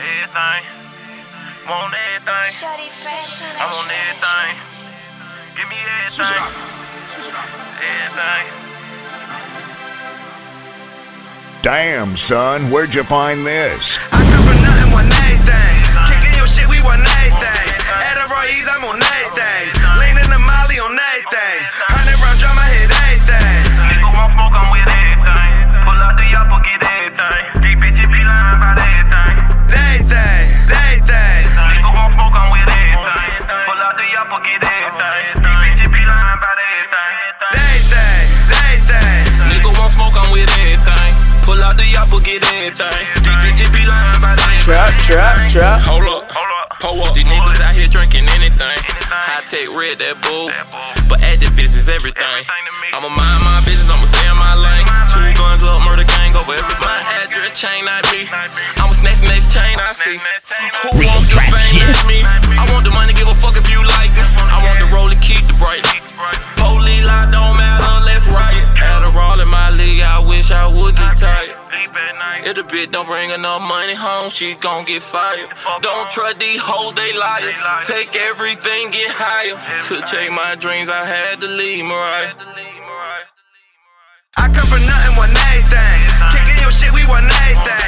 Everything. Want everything. Shorty fresh. I want everything. Give me everything. Everything. Damn, son, where'd you find this? Anything. High tech red, that bull. But activist is everything. I'ma mind my business, I'ma stay in my lane. Two guns up, murder gang over every my address, chain not me. I'ma snatch the next chain I see. Who Real want the If the bitch don't bring enough money home, she gon' get fired. Don't trust these hoes, they liars. Take everything, get higher. To chase my dreams, I had to leave Mariah. I come from nothing, want everything. Kicking your shit, we want everything.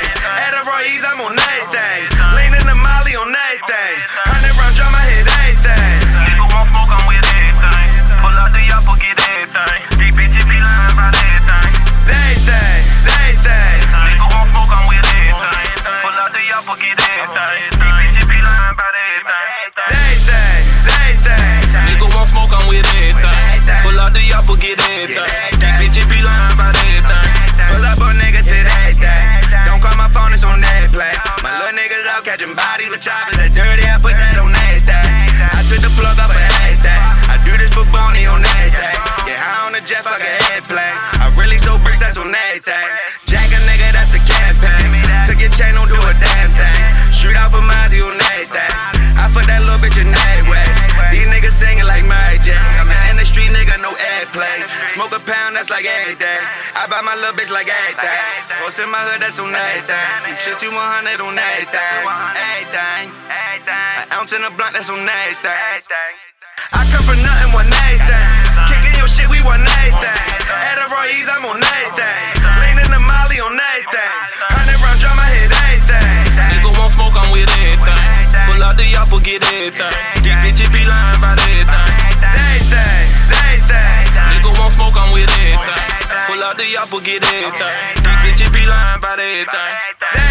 With choppers that dirty, I put that on everything. I took the plug off of everything. I do this for Boney on everything. Yeah, high on the jet, fuck a airplane. I really so bricks, that's on everything. Jack a nigga, that's the campaign. Took your chain, don't do a damn thing. Shoot out for Mozzie on everything. I fuck that little bitch in that way. These niggas singing like Mary J. I'm an industry nigga, no airplay. Smoke a pound, that's like every Buy my little bitch like everything. Post in my hood, that's on everything. Keep shit to 100 on everything. Everything. An ounce in a blunt, that's on everything. I come from nothing, want everything. be lying about everything.